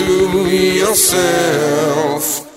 to yourself.